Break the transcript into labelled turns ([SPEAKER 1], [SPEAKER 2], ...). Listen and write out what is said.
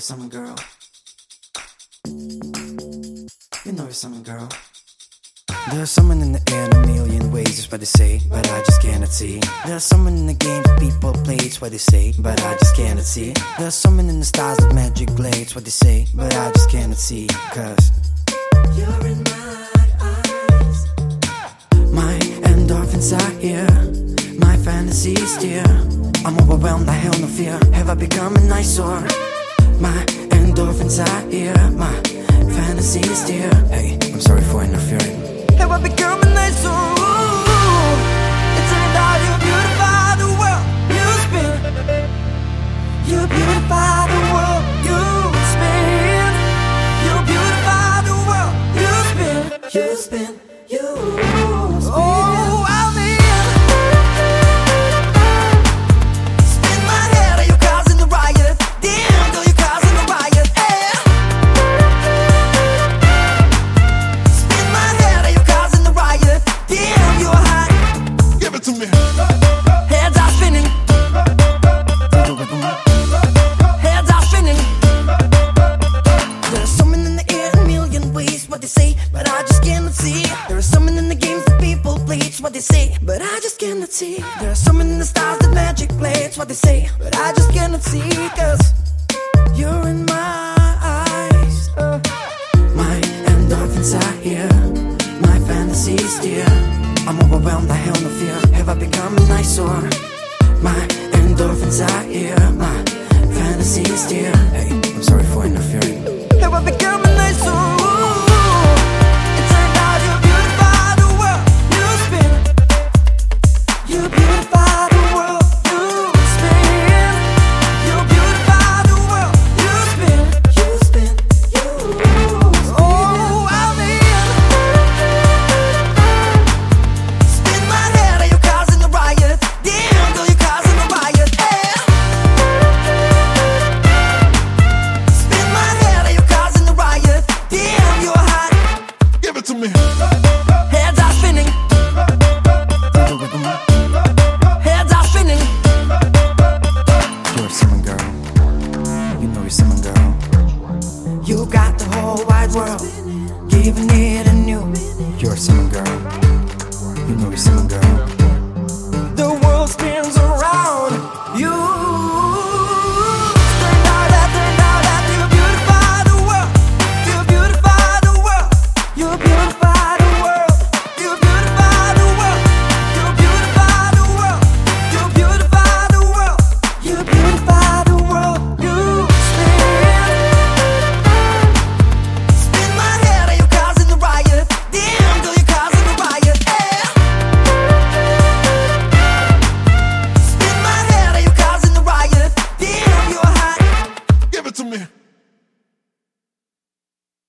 [SPEAKER 1] you're summer girl. You know you're summer girl. There's someone in the air in a million ways, is what they say, but I just cannot see. There's someone in the games people play, it's what they say, but I just cannot see. There's someone in the stars that magic blades, what they say, but I just cannot see. Cause you're in my eyes. My endorphins are here, my fantasies dear. I'm overwhelmed, I have no fear. Have I become an eyesore? My endorphins are here, my fantasies dear. Hey, I'm sorry for interfering. Have I become an eyesore? Ooh, It turned out you beautify the world you spin. You beautify the world you spin. You beautify the world you spin. You spin. You but I just cannot see. There There's someone in the games that people play, it's what they say, but I just cannot see. There There's someone in the stars that magic play, it's what they say, but I just cannot see. Cause you're in my eyes. Uh, my endorphins are here, my fantasies dear. I'm overwhelmed, I have no fear. Have I become an eyesore? My endorphins are here, my fantasies dear. Hey, You know summer girl. You got the whole wide world, giving it a new. You're a summer girl. You know you're summer